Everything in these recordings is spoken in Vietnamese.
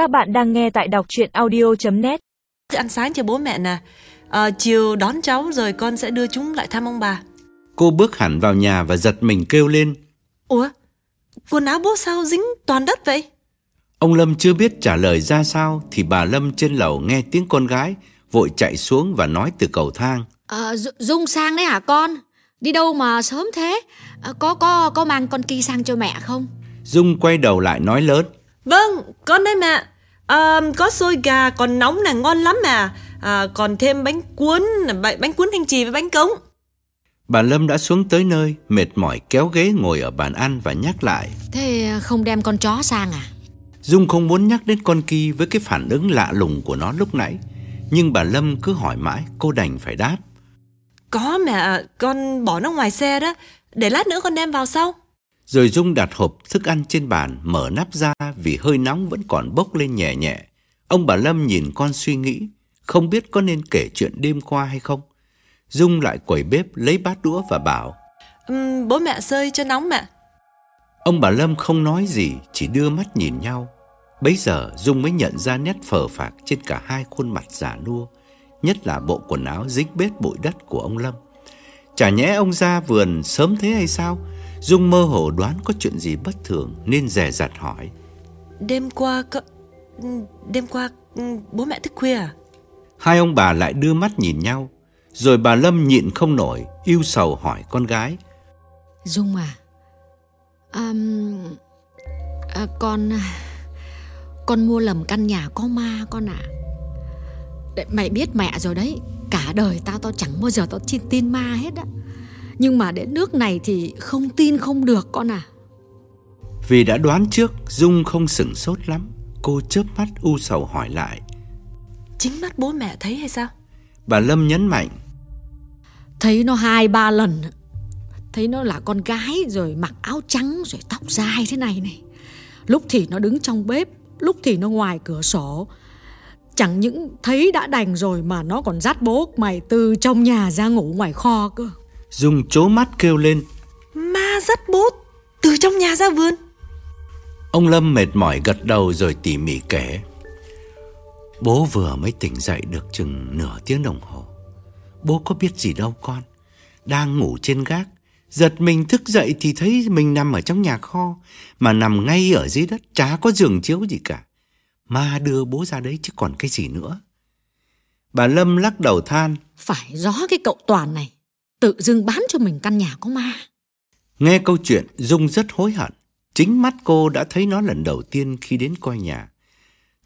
Các bạn đang nghe tại đọc chuyện audio.net ăn sáng cho bố mẹ nè à, Chiều đón cháu rồi con sẽ đưa chúng lại thăm ông bà Cô bước hẳn vào nhà và giật mình kêu lên. Ủa Quần áo bố sao dính toàn đất vậy Ông Lâm chưa biết trả lời ra sao thì bà Lâm trên lầu nghe tiếng con gái vội chạy xuống và nói từ cầu thang. À, Dung sang đấy hả con? Đi đâu mà sớm thế? À, có có có mang con Ki sang cho mẹ không? Dung quay đầu lại nói lớn. Vâng con đấy mẹ à, Có xôi gà còn nóng là ngon lắm mà à, Còn thêm bánh cuốn Bánh cuốn thanh trì với bánh cống. Bà Lâm đã xuống tới nơi Mệt mỏi kéo ghế ngồi ở bàn ăn và nhắc lại. Thế không đem con chó sang à? Dung không muốn nhắc đến con Ki với cái phản ứng lạ lùng của nó lúc nãy. Nhưng bà Lâm cứ hỏi mãi Cô đành phải đáp. Có mẹ Con bỏ nó ngoài xe đó. Để lát nữa con đem vào sau Rồi Dung đặt hộp thức ăn trên bàn Mở nắp ra vì hơi nóng vẫn còn bốc lên nhẹ nhẹ. Ông bà Lâm nhìn con suy nghĩ Không biết có nên kể chuyện đêm qua hay không. Dung lại quẩy bếp lấy bát đũa và bảo uhm, Bố mẹ sơi cho nóng mẹ. Ông bà Lâm không nói gì Chỉ đưa mắt nhìn nhau. Bấy giờ Dung mới nhận ra nét phờ phạc Trên cả hai khuôn mặt giả nua Nhất là bộ quần áo dính bết bụi đất của ông Lâm. Chả nhẽ ông ra vườn sớm thế hay sao Dung mơ hồ đoán có chuyện gì bất thường Nên dè dặt hỏi Đêm qua có... Đêm qua bố mẹ thức khuya à? Hai ông bà lại đưa mắt nhìn nhau Rồi bà Lâm nhịn không nổi Yêu sầu hỏi con gái Dung à, à, à Con Con mua lầm căn nhà có ma con ạ à. Mày biết mẹ rồi đấy Cả đời tao tao chẳng bao giờ tao tin, tin ma hết á Nhưng mà đến nước này thì không tin không được con à. Vì đã đoán trước Dung không sửng sốt lắm. Cô chớp mắt u sầu hỏi lại. Chính mắt bố mẹ thấy hay sao? Bà Lâm nhấn mạnh. Thấy nó hai ba lần. Thấy nó là con gái Rồi mặc áo trắng rồi tóc dài thế này này. Lúc thì nó đứng trong bếp Lúc thì nó ngoài cửa sổ. Chẳng những thấy đã đành rồi Mà nó còn dắt bố mày từ trong nhà ra ngủ ngoài kho cơ Dung chố mắt kêu lên. Ma dắt bố từ trong nhà ra vườn. Ông Lâm mệt mỏi gật đầu rồi tỉ mỉ kể. Bố vừa mới tỉnh dậy được chừng nửa tiếng đồng hồ. Bố có biết gì đâu con Đang ngủ trên gác. Giật mình thức dậy thì thấy mình nằm ở trong nhà kho Mà nằm ngay ở dưới đất Chả có giường chiếu gì cả. Ma đưa bố ra đấy chứ còn cái gì nữa. Bà Lâm lắc đầu than. Phải gió cái cậu Toàn này Tự dưng bán cho mình căn nhà có ma. Nghe câu chuyện Dung rất hối hận. Chính mắt cô đã thấy nó lần đầu tiên khi đến coi nhà.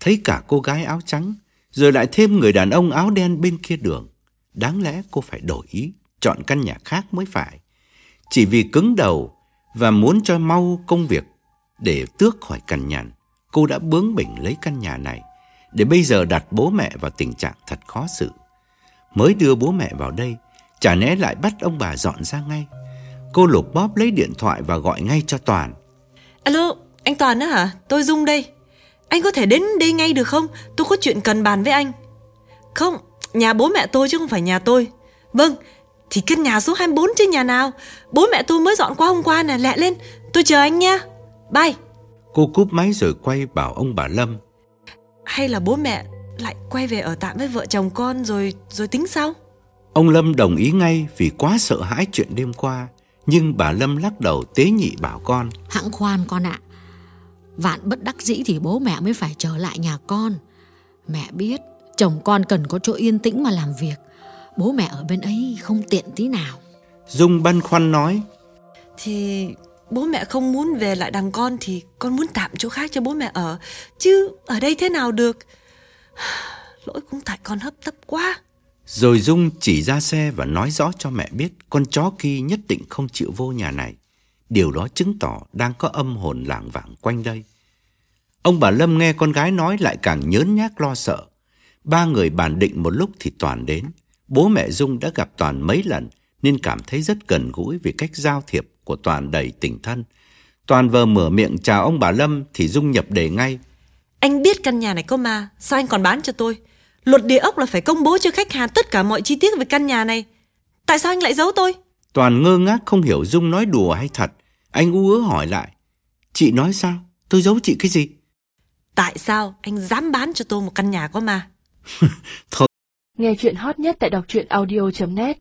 Thấy cả cô gái áo trắng, Rồi lại thêm người đàn ông áo đen bên kia đường. Đáng lẽ cô phải đổi ý, Chọn căn nhà khác mới phải. Chỉ vì cứng đầu Và muốn cho mau công việc Để tước khỏi cằn nhằn Cô đã bướng bỉnh lấy căn nhà này. Để bây giờ đặt bố mẹ vào tình trạng thật khó xử. Mới đưa bố mẹ vào đây Chả lẽ lại bắt ông bà dọn ra ngay? Cô lục bóp lấy điện thoại và gọi ngay cho Toàn. Alo, anh Toàn đó hả? Tôi Dung đây. Anh có thể đến đây ngay được không? Tôi có chuyện cần bàn với anh. Không, nhà bố mẹ tôi chứ không phải nhà tôi. Vâng, thì căn nhà số 24 chứ nhà nào. Bố mẹ tôi mới dọn qua hôm qua nè Lẹ lên, tôi chờ anh nha. Bye. Cô cúp máy rồi quay bảo ông bà Lâm. Hay là bố mẹ lại quay về ở tạm với vợ chồng con rồi rồi tính sau Ông Lâm đồng ý ngay vì quá sợ hãi chuyện đêm qua Nhưng bà Lâm lắc đầu tế nhị bảo con. Hãng khoan con ạ. Vạn bất đắc dĩ thì bố mẹ mới phải trở lại nhà con. Mẹ biết chồng con cần có chỗ yên tĩnh mà làm việc. Bố mẹ ở bên ấy không tiện tí nào. Dung băn khoăn nói Thì bố mẹ không muốn về lại đằng con Thì con muốn tạm chỗ khác cho bố mẹ ở. Chứ ở đây thế nào được? Lỗi cũng tại con hấp tấp quá rồi Dung chỉ ra xe và nói rõ cho mẹ biết Con chó kia nhất định không chịu vô nhà này. Điều đó chứng tỏ đang có âm hồn lảng vảng quanh đây. Ông bà Lâm nghe con gái nói lại càng nhớn nhác lo sợ. Ba người bàn định một lúc thì Toàn đến. Bố mẹ Dung đã gặp Toàn mấy lần Nên cảm thấy rất gần gũi vì cách giao thiệp của Toàn đầy tình thân. Toàn vừa mở miệng chào ông bà Lâm Thì Dung nhập đề ngay. Anh biết căn nhà này có ma, Sao anh còn bán cho tôi? Luật địa ốc là phải công bố cho khách hàng tất cả mọi chi tiết về căn nhà này Tại sao anh lại giấu tôi Toàn ngơ ngác không hiểu Dung nói đùa hay thật Anh u ớ hỏi lại Chị nói sao? Tôi giấu chị cái gì? Tại sao anh dám bán cho tôi một căn nhà có ma? Thôi Nghe chuyện hot nhất tại đọc truyện audio.net